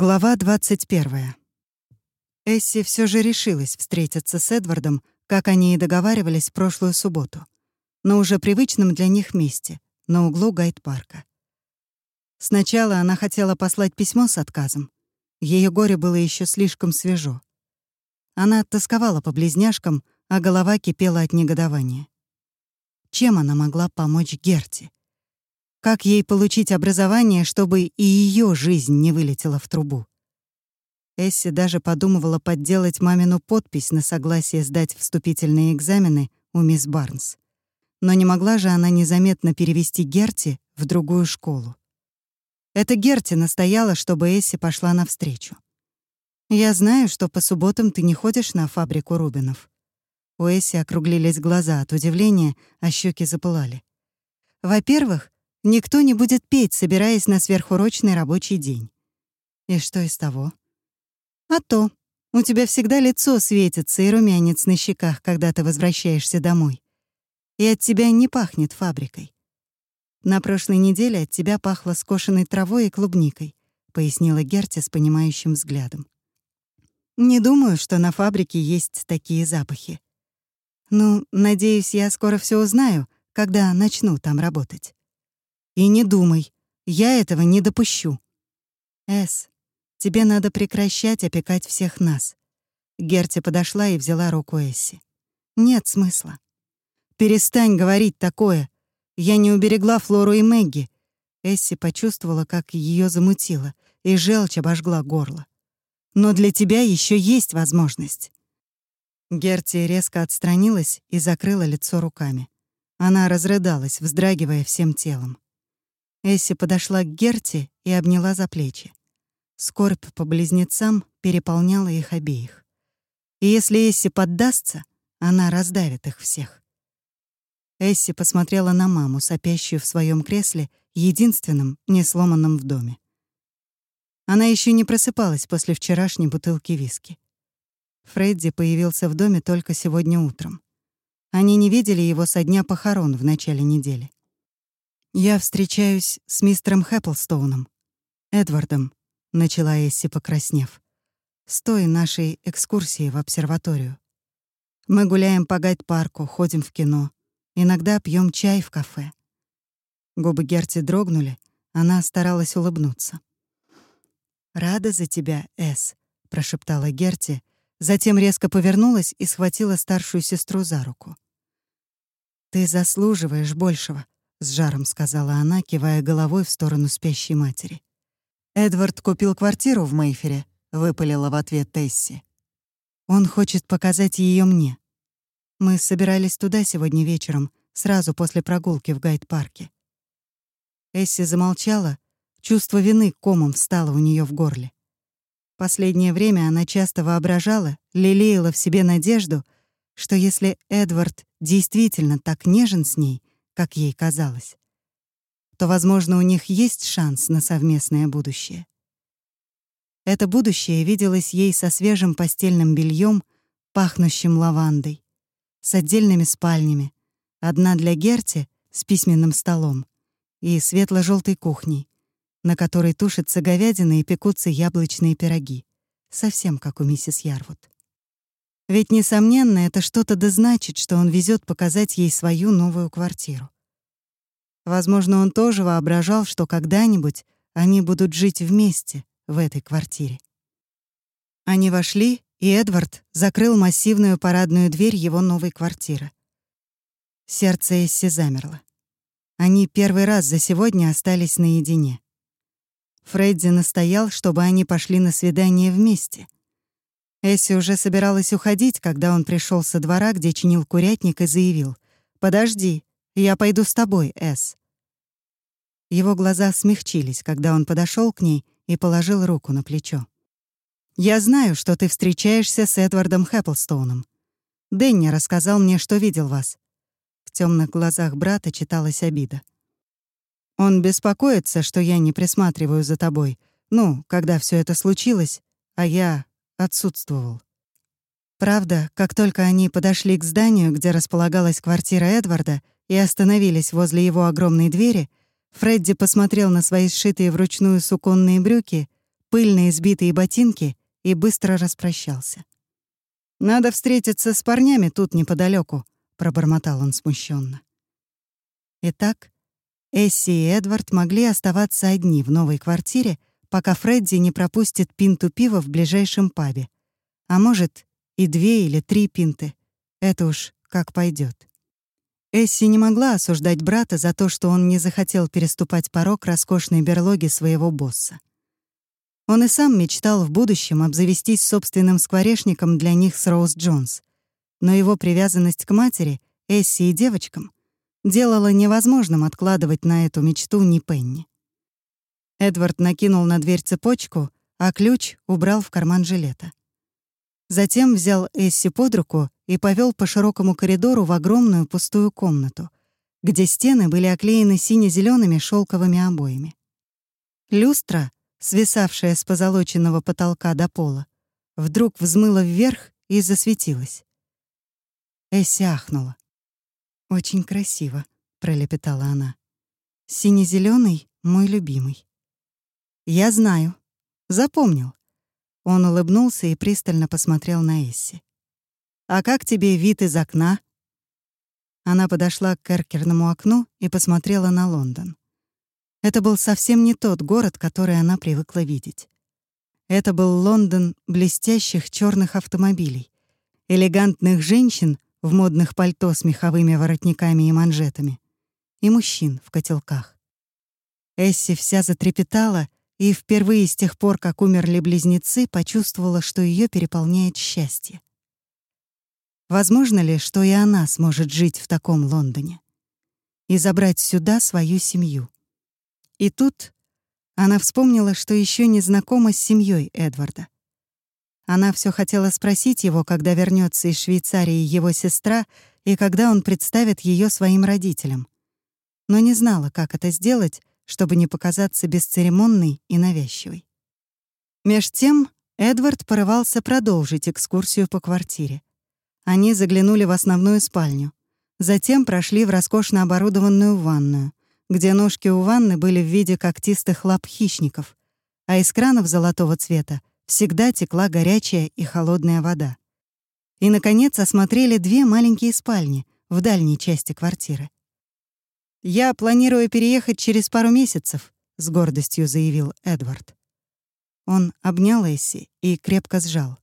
Глава 21. Эсси все же решилась встретиться с Эдвардом, как они и договаривались в прошлую субботу, но уже привычном для них месте, на углу Гайд-парка. Сначала она хотела послать письмо с отказом. Ее горе было еще слишком свежо. Она тосковала по близняшкам, а голова кипела от негодования. Чем она могла помочь Герти? Как ей получить образование, чтобы и ее жизнь не вылетела в трубу? Эсси даже подумывала подделать мамину подпись на согласие сдать вступительные экзамены у мисс Барнс. Но не могла же она незаметно перевести Герти в другую школу. Это Герти настояла, чтобы Эсси пошла навстречу. «Я знаю, что по субботам ты не ходишь на фабрику Рубинов». У Эсси округлились глаза от удивления, а щеки запылали. «Во-первых, Никто не будет петь, собираясь на сверхурочный рабочий день. И что из того? А то, у тебя всегда лицо светится и румянец на щеках, когда ты возвращаешься домой. И от тебя не пахнет фабрикой. На прошлой неделе от тебя пахло скошенной травой и клубникой, пояснила Герти с понимающим взглядом. Не думаю, что на фабрике есть такие запахи. Ну, надеюсь, я скоро все узнаю, когда начну там работать. И не думай, я этого не допущу. Эс, тебе надо прекращать опекать всех нас. Герти подошла и взяла руку Эсси. Нет смысла. Перестань говорить такое. Я не уберегла Флору и Мэгги. Эсси почувствовала, как ее замутило, и желчь обожгла горло. Но для тебя еще есть возможность. Герти резко отстранилась и закрыла лицо руками. Она разрыдалась, вздрагивая всем телом. Эсси подошла к Герти и обняла за плечи. Скорбь по близнецам переполняла их обеих. И если Эсси поддастся, она раздавит их всех. Эсси посмотрела на маму, сопящую в своем кресле, единственном, не сломанном в доме. Она еще не просыпалась после вчерашней бутылки виски. Фредди появился в доме только сегодня утром. Они не видели его со дня похорон в начале недели. «Я встречаюсь с мистером Хэпплстоуном, Эдвардом», — начала Эсси, покраснев, «с той нашей экскурсии в обсерваторию. Мы гуляем по гайд-парку, ходим в кино, иногда пьем чай в кафе». Губы Герти дрогнули, она старалась улыбнуться. «Рада за тебя, Эс», — прошептала Герти, затем резко повернулась и схватила старшую сестру за руку. «Ты заслуживаешь большего», — с жаром сказала она, кивая головой в сторону спящей матери. «Эдвард купил квартиру в Мейфере», — выпалила в ответ Тесси. «Он хочет показать ее мне. Мы собирались туда сегодня вечером, сразу после прогулки в гайд-парке». Эсси замолчала, чувство вины комом встало у нее в горле. Последнее время она часто воображала, лелеяла в себе надежду, что если Эдвард действительно так нежен с ней, как ей казалось, то, возможно, у них есть шанс на совместное будущее. Это будущее виделось ей со свежим постельным бельем, пахнущим лавандой, с отдельными спальнями, одна для Герти с письменным столом и светло желтой кухней, на которой тушится говядина и пекутся яблочные пироги, совсем как у миссис Ярвуд. Ведь, несомненно, это что-то да значит, что он везет показать ей свою новую квартиру. Возможно, он тоже воображал, что когда-нибудь они будут жить вместе в этой квартире. Они вошли, и Эдвард закрыл массивную парадную дверь его новой квартиры. Сердце Эсси замерло. Они первый раз за сегодня остались наедине. Фредди настоял, чтобы они пошли на свидание вместе — Эсси уже собиралась уходить, когда он пришел со двора, где чинил курятник, и заявил. «Подожди, я пойду с тобой, Эс». Его глаза смягчились, когда он подошел к ней и положил руку на плечо. «Я знаю, что ты встречаешься с Эдвардом Хэпплстоуном. Дэнни рассказал мне, что видел вас». В темных глазах брата читалась обида. «Он беспокоится, что я не присматриваю за тобой, ну, когда все это случилось, а я отсутствовал. Правда, как только они подошли к зданию, где располагалась квартира Эдварда, и остановились возле его огромной двери, Фредди посмотрел на свои сшитые вручную суконные брюки, пыльные сбитые ботинки и быстро распрощался. «Надо встретиться с парнями тут неподалеку, пробормотал он смущенно. Итак, Эсси и Эдвард могли оставаться одни в новой квартире, пока Фредди не пропустит пинту пива в ближайшем пабе. А может, и две или три пинты. Это уж как пойдет. Эсси не могла осуждать брата за то, что он не захотел переступать порог роскошной берлоги своего босса. Он и сам мечтал в будущем обзавестись собственным скворечником для них с Роуз Джонс. Но его привязанность к матери, Эсси и девочкам делала невозможным откладывать на эту мечту ни пенни. Эдвард накинул на дверь цепочку, а ключ убрал в карман жилета. Затем взял Эсси под руку и повел по широкому коридору в огромную пустую комнату, где стены были оклеены сине зелеными шелковыми обоями. Люстра, свисавшая с позолоченного потолка до пола, вдруг взмыла вверх и засветилась. Эсси ахнула. «Очень красиво», — пролепетала она. сине зеленый мой любимый». «Я знаю. Запомнил». Он улыбнулся и пристально посмотрел на Эсси. «А как тебе вид из окна?» Она подошла к эркерному окну и посмотрела на Лондон. Это был совсем не тот город, который она привыкла видеть. Это был Лондон блестящих черных автомобилей, элегантных женщин в модных пальто с меховыми воротниками и манжетами, и мужчин в котелках. Эсси вся затрепетала и впервые с тех пор, как умерли близнецы, почувствовала, что ее переполняет счастье. Возможно ли, что и она сможет жить в таком Лондоне и забрать сюда свою семью? И тут она вспомнила, что еще не знакома с семьей Эдварда. Она все хотела спросить его, когда вернется из Швейцарии его сестра и когда он представит ее своим родителям. Но не знала, как это сделать, чтобы не показаться бесцеремонной и навязчивой. Меж тем Эдвард порывался продолжить экскурсию по квартире. Они заглянули в основную спальню. Затем прошли в роскошно оборудованную ванную, где ножки у ванны были в виде когтистых лап хищников, а из кранов золотого цвета всегда текла горячая и холодная вода. И, наконец, осмотрели две маленькие спальни в дальней части квартиры. «Я планирую переехать через пару месяцев», — с гордостью заявил Эдвард. Он обнял Эсси и крепко сжал.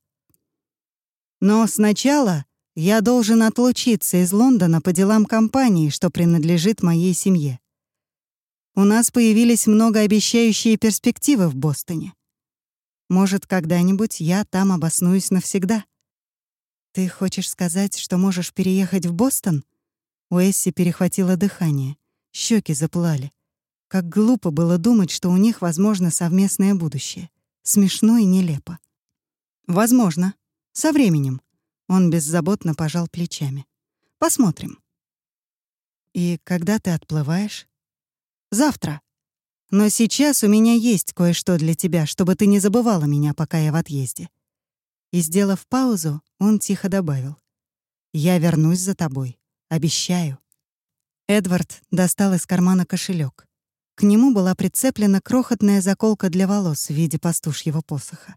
«Но сначала я должен отлучиться из Лондона по делам компании, что принадлежит моей семье. У нас появились многообещающие перспективы в Бостоне. Может, когда-нибудь я там обоснуюсь навсегда. Ты хочешь сказать, что можешь переехать в Бостон? У Эсси перехватило дыхание, щеки заплали. Как глупо было думать, что у них возможно совместное будущее. Смешно и нелепо. Возможно. Со временем. Он беззаботно пожал плечами. «Посмотрим». «И когда ты отплываешь?» «Завтра. Но сейчас у меня есть кое-что для тебя, чтобы ты не забывала меня, пока я в отъезде». И, сделав паузу, он тихо добавил. «Я вернусь за тобой. Обещаю». Эдвард достал из кармана кошелек. К нему была прицеплена крохотная заколка для волос в виде пастушьего посоха.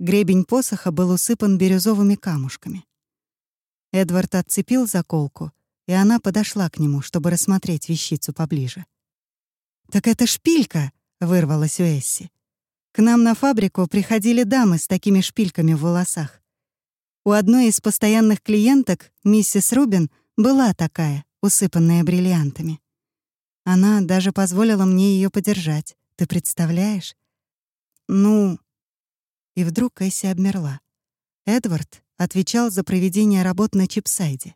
Гребень посоха был усыпан бирюзовыми камушками. Эдвард отцепил заколку, и она подошла к нему, чтобы рассмотреть вещицу поближе. «Так это шпилька!» — вырвалась у Эсси. «К нам на фабрику приходили дамы с такими шпильками в волосах. У одной из постоянных клиенток, миссис Рубин, была такая, усыпанная бриллиантами. Она даже позволила мне ее подержать. Ты представляешь? Ну, и вдруг Кэсси обмерла. Эдвард отвечал за проведение работ на Чипсайде.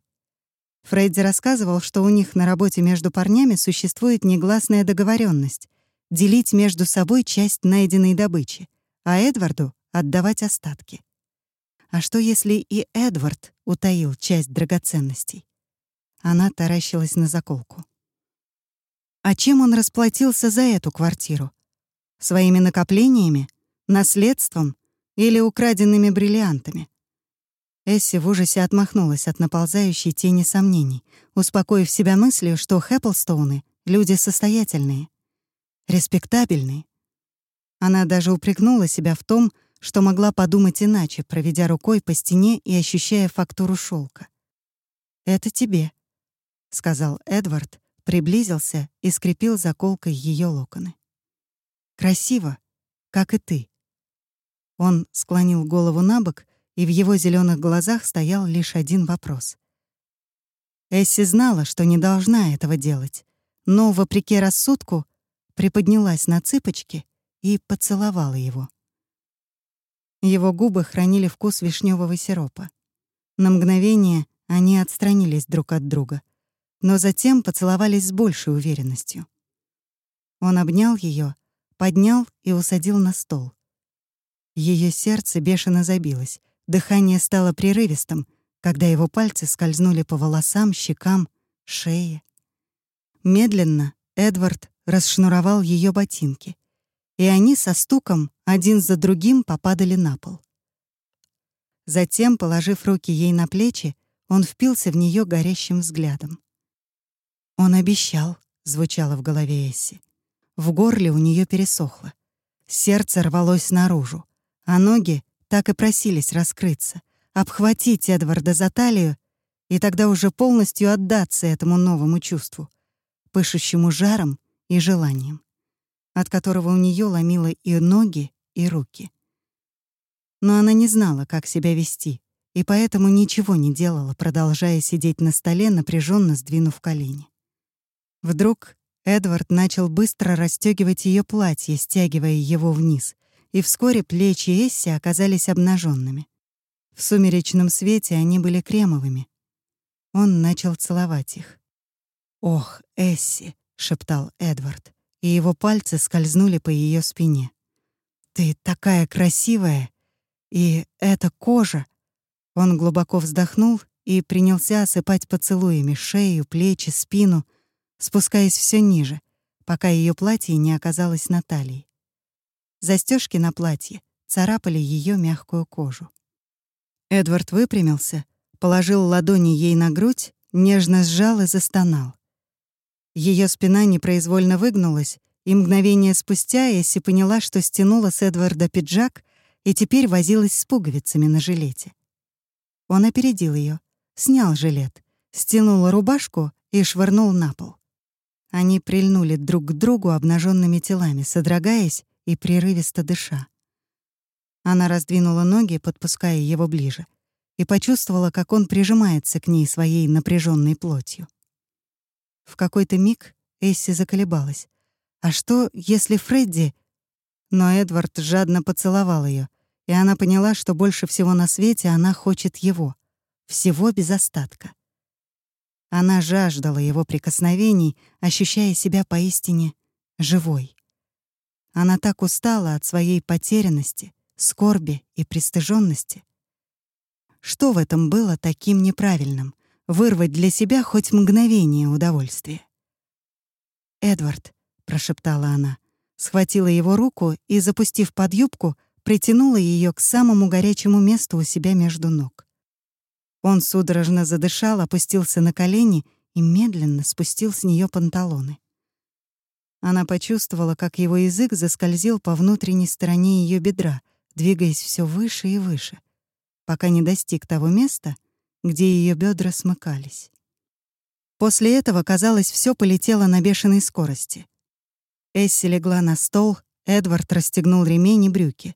Фредди рассказывал, что у них на работе между парнями существует негласная договоренность делить между собой часть найденной добычи, а Эдварду отдавать остатки. А что если и Эдвард утаил часть драгоценностей? Она таращилась на заколку. А чем он расплатился за эту квартиру? Своими накоплениями? Наследством? или украденными бриллиантами. Эсси в ужасе отмахнулась от наползающей тени сомнений, успокоив себя мыслью, что Хэпплстоуны — люди состоятельные, респектабельные. Она даже упрекнула себя в том, что могла подумать иначе, проведя рукой по стене и ощущая фактуру шелка. «Это тебе», — сказал Эдвард, приблизился и скрепил заколкой ее локоны. «Красиво, как и ты». Он склонил голову на бок, и в его зеленых глазах стоял лишь один вопрос. Эсси знала, что не должна этого делать, но, вопреки рассудку, приподнялась на цыпочки и поцеловала его. Его губы хранили вкус вишневого сиропа. На мгновение они отстранились друг от друга, но затем поцеловались с большей уверенностью. Он обнял ее, поднял и усадил на стол. Ее сердце бешено забилось, дыхание стало прерывистым, когда его пальцы скользнули по волосам, щекам, шее. Медленно Эдвард расшнуровал ее ботинки, и они со стуком один за другим попадали на пол. Затем, положив руки ей на плечи, он впился в нее горящим взглядом. «Он обещал», — звучало в голове Эсси. В горле у нее пересохло. Сердце рвалось наружу, а ноги так и просились раскрыться, обхватить Эдварда за талию и тогда уже полностью отдаться этому новому чувству, пышущему жаром и желанием, от которого у нее ломило и ноги, и руки. Но она не знала, как себя вести, и поэтому ничего не делала, продолжая сидеть на столе, напряженно сдвинув колени. Вдруг Эдвард начал быстро расстегивать ее платье, стягивая его вниз, и вскоре плечи Эсси оказались обнаженными. В сумеречном свете они были кремовыми. Он начал целовать их. «Ох, Эсси!» — шептал Эдвард, и его пальцы скользнули по ее спине. «Ты такая красивая! И эта кожа!» Он глубоко вздохнул и принялся осыпать поцелуями шею, плечи, спину, спускаясь все ниже, пока ее платье не оказалось на талии. Застежки на платье царапали ее мягкую кожу. Эдвард выпрямился, положил ладони ей на грудь, нежно сжал и застонал. Ее спина непроизвольно выгнулась, и мгновение спустя Эсси поняла, что стянула с Эдварда пиджак и теперь возилась с пуговицами на жилете. Он опередил ее, снял жилет, стянул рубашку и швырнул на пол. Они прильнули друг к другу обнаженными телами, содрогаясь и прерывисто дыша. Она раздвинула ноги, подпуская его ближе, и почувствовала, как он прижимается к ней своей напряженной плотью. В какой-то миг Эсси заколебалась. А что, если Фредди... Но Эдвард жадно поцеловал ее, и она поняла, что больше всего на свете она хочет его. Всего без остатка. Она жаждала его прикосновений, ощущая себя поистине живой. Она так устала от своей потерянности, скорби и пристыженности. Что в этом было таким неправильным? Вырвать для себя хоть мгновение удовольствия. «Эдвард», — прошептала она, схватила его руку и, запустив под юбку, притянула ее к самому горячему месту у себя между ног. Он судорожно задышал, опустился на колени и медленно спустил с нее панталоны. Она почувствовала, как его язык заскользил по внутренней стороне ее бедра, двигаясь все выше и выше, пока не достиг того места, где ее бедра смыкались. После этого, казалось, все полетело на бешеной скорости. Эсси легла на стол, Эдвард расстегнул ремень и брюки.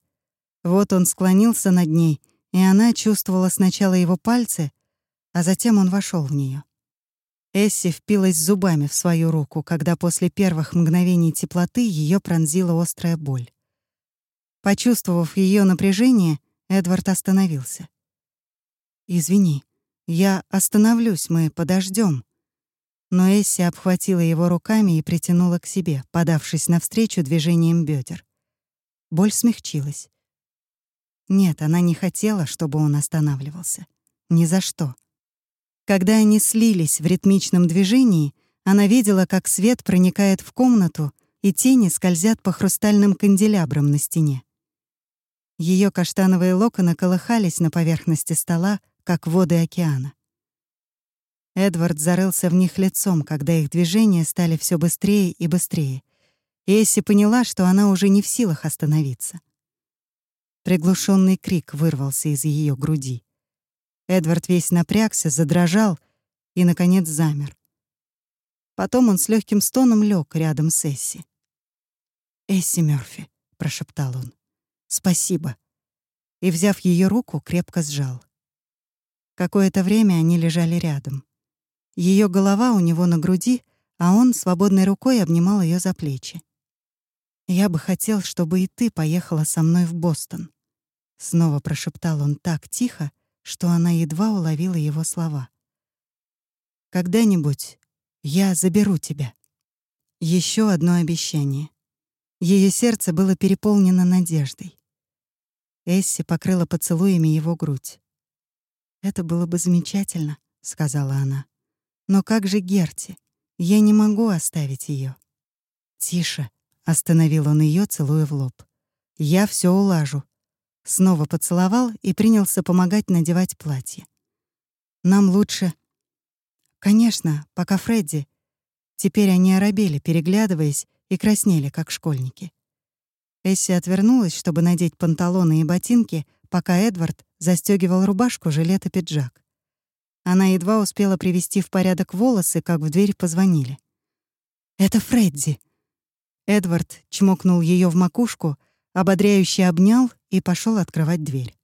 Вот он склонился над ней, и она чувствовала сначала его пальцы, а затем он вошел в нее. Эсси впилась зубами в свою руку, когда после первых мгновений теплоты ее пронзила острая боль. Почувствовав ее напряжение, Эдвард остановился. «Извини, я остановлюсь, мы подождем. Но Эсси обхватила его руками и притянула к себе, подавшись навстречу движением бедер. Боль смягчилась. Нет, она не хотела, чтобы он останавливался. Ни за что. Когда они слились в ритмичном движении, она видела, как свет проникает в комнату, и тени скользят по хрустальным канделябрам на стене. Ее каштановые локоны колыхались на поверхности стола, как воды океана. Эдвард зарылся в них лицом, когда их движения стали все быстрее и быстрее, Эсси поняла, что она уже не в силах остановиться. Приглушенный крик вырвался из ее груди. Эдвард весь напрягся, задрожал и, наконец, замер. Потом он с легким стоном лег рядом с Эсси. «Эсси Мёрфи», — прошептал он, — «спасибо». И, взяв ее руку, крепко сжал. Какое-то время они лежали рядом. Ее голова у него на груди, а он свободной рукой обнимал ее за плечи. «Я бы хотел, чтобы и ты поехала со мной в Бостон», — снова прошептал он так тихо, что она едва уловила его слова. «Когда-нибудь я заберу тебя». Еще одно обещание. Ее сердце было переполнено надеждой. Эсси покрыла поцелуями его грудь. «Это было бы замечательно», — сказала она. «Но как же Герти? Я не могу оставить ее. «Тише», Остановил он ее, целуя в лоб. «Я все улажу». Снова поцеловал и принялся помогать надевать платье. «Нам лучше...» «Конечно, пока Фредди...» Теперь они оробели, переглядываясь, и краснели, как школьники. Эсси отвернулась, чтобы надеть панталоны и ботинки, пока Эдвард застегивал рубашку, жилет и пиджак. Она едва успела привести в порядок волосы, как в дверь позвонили. «Это Фредди», Эдвард чмокнул ее в макушку, ободряюще обнял и пошел открывать дверь.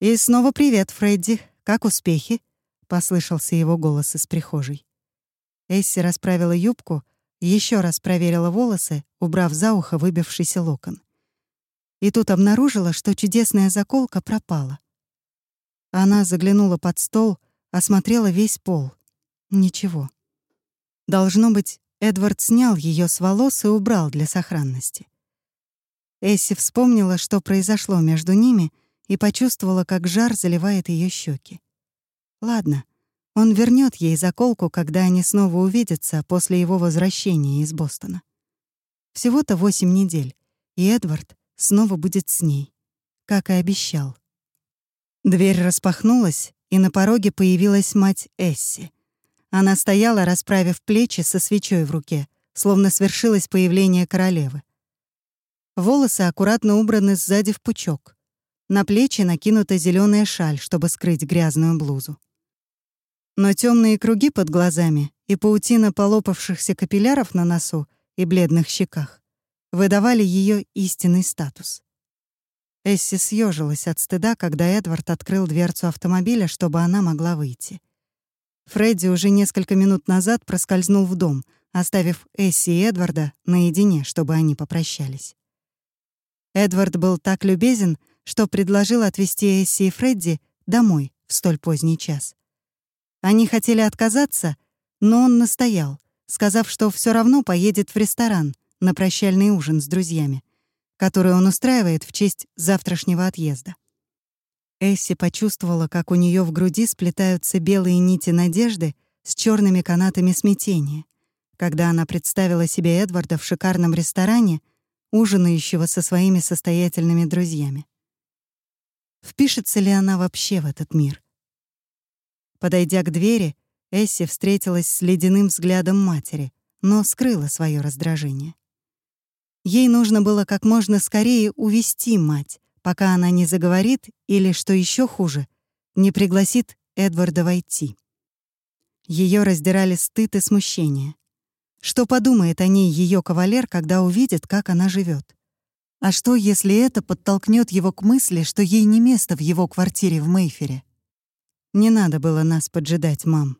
«И снова привет, Фредди. Как успехи?» — послышался его голос из прихожей. Эсси расправила юбку, еще раз проверила волосы, убрав за ухо выбившийся локон. И тут обнаружила, что чудесная заколка пропала. Она заглянула под стол, осмотрела весь пол. Ничего. Должно быть, Эдвард снял ее с волос и убрал для сохранности. Эсси вспомнила, что произошло между ними, и почувствовала, как жар заливает ее щеки. Ладно, он вернет ей заколку, когда они снова увидятся после его возвращения из Бостона. Всего-то восемь недель, и Эдвард снова будет с ней, как и обещал. Дверь распахнулась, и на пороге появилась мать Эсси — она стояла, расправив плечи со свечой в руке, словно свершилось появление королевы. Волосы аккуратно убраны сзади в пучок. На плечи накинута зеленая шаль, чтобы скрыть грязную блузу. Но темные круги под глазами и паутина полопавшихся капилляров на носу и бледных щеках выдавали ее истинный статус. Эсси съежилась от стыда, когда Эдвард открыл дверцу автомобиля, чтобы она могла выйти. Фредди уже несколько минут назад проскользнул в дом, оставив Эсси и Эдварда наедине, чтобы они попрощались. Эдвард был так любезен, что предложил отвезти Эсси и Фредди домой в столь поздний час. Они хотели отказаться, но он настоял, сказав, что все равно поедет в ресторан на прощальный ужин с друзьями, который он устраивает в честь завтрашнего отъезда. Эсси почувствовала, как у нее в груди сплетаются белые нити надежды с черными канатами смятения, когда она представила себе Эдварда в шикарном ресторане, ужинающего со своими состоятельными друзьями. Впишется ли она вообще в этот мир? Подойдя к двери, Эсси встретилась с ледяным взглядом матери, но скрыла свое раздражение. Ей нужно было как можно скорее увести мать, пока она не заговорит или, что еще хуже, не пригласит Эдварда войти. Ее раздирали стыд и смущение. Что подумает о ней ее кавалер, когда увидит, как она живет? А что, если это подтолкнет его к мысли, что ей не место в его квартире в Мейфере? Не надо было нас поджидать, мам.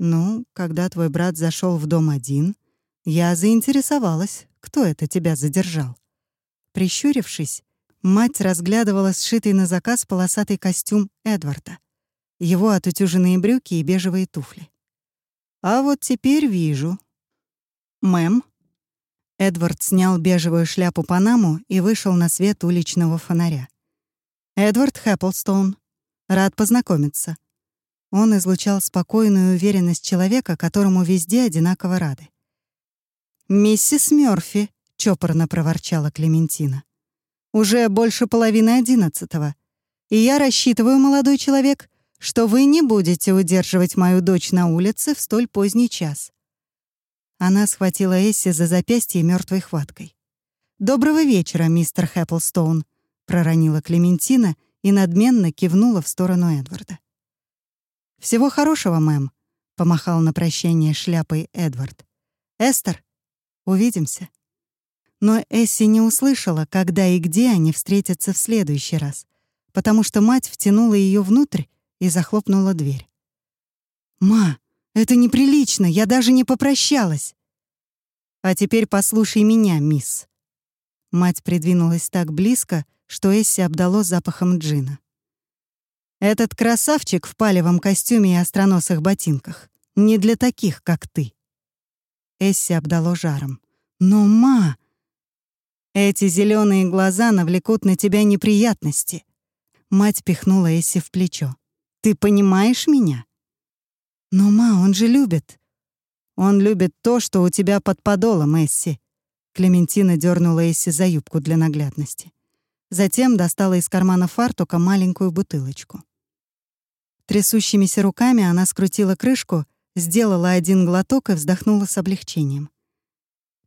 Ну, когда твой брат зашел в дом один, я заинтересовалась, кто это тебя задержал. Прищурившись, Мать разглядывала сшитый на заказ полосатый костюм Эдварда, его отутюженные брюки и бежевые туфли. «А вот теперь вижу». «Мэм?» Эдвард снял бежевую шляпу Панаму и вышел на свет уличного фонаря. «Эдвард Хэпплстоун. Рад познакомиться». Он излучал спокойную уверенность человека, которому везде одинаково рады. «Миссис Мёрфи», — чопорно проворчала Клементина. Уже больше половины одиннадцатого. И я рассчитываю, молодой человек, что вы не будете удерживать мою дочь на улице в столь поздний час». Она схватила Эсси за запястье мертвой хваткой. «Доброго вечера, мистер Хэпплстоун», — проронила Клементина и надменно кивнула в сторону Эдварда. «Всего хорошего, мэм», — помахал на прощание шляпой Эдвард. «Эстер, увидимся». Но Эсси не услышала, когда и где они встретятся в следующий раз, потому что мать втянула ее внутрь и захлопнула дверь. «Ма, это неприлично, я даже не попрощалась!» «А теперь послушай меня, мисс». Мать придвинулась так близко, что Эсси обдало запахом джина. «Этот красавчик в палевом костюме и остроносых ботинках не для таких, как ты». Эсси обдало жаром. «Но, ма, эти зеленые глаза навлекут на тебя неприятности». Мать пихнула Эсси в плечо. «Ты понимаешь меня?» «Но, ма, он же любит». «Он любит то, что у тебя под подолом, Эсси». Клементина дернула Эсси за юбку для наглядности. Затем достала из кармана фартука маленькую бутылочку. Трясущимися руками она скрутила крышку, сделала один глоток и вздохнула с облегчением.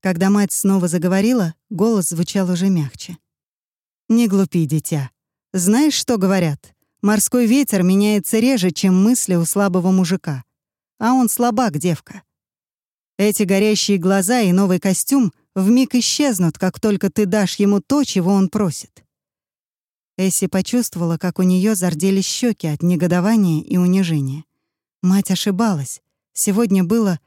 Когда мать снова заговорила, голос звучал уже мягче. «Не глупи, дитя. Знаешь, что говорят? Морской ветер меняется реже, чем мысли у слабого мужика а он слабак, девка. Эти горящие глаза и новый костюм вмиг исчезнут, как только ты дашь ему то, чего он просит. Эсси почувствовала, как у нее зарделись щеки от негодования и унижения. Мать ошибалась. Сегодня было...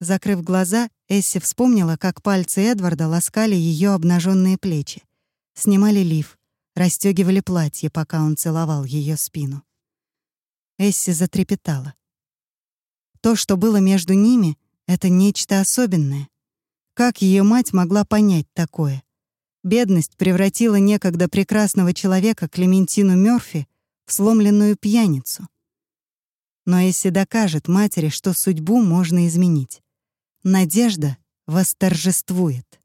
Закрыв глаза, Эсси вспомнила, как пальцы Эдварда ласкали ее обнаженные плечи, снимали лиф, расстегивали платье, пока он целовал ее спину. Эсси затрепетала. То, что было между ними, — это нечто особенное. Как ее мать могла понять такое? Бедность превратила некогда прекрасного человека Клементину Мёрфи в сломленную пьяницу. Но если докажет матери, что судьбу можно изменить, надежда восторжествует.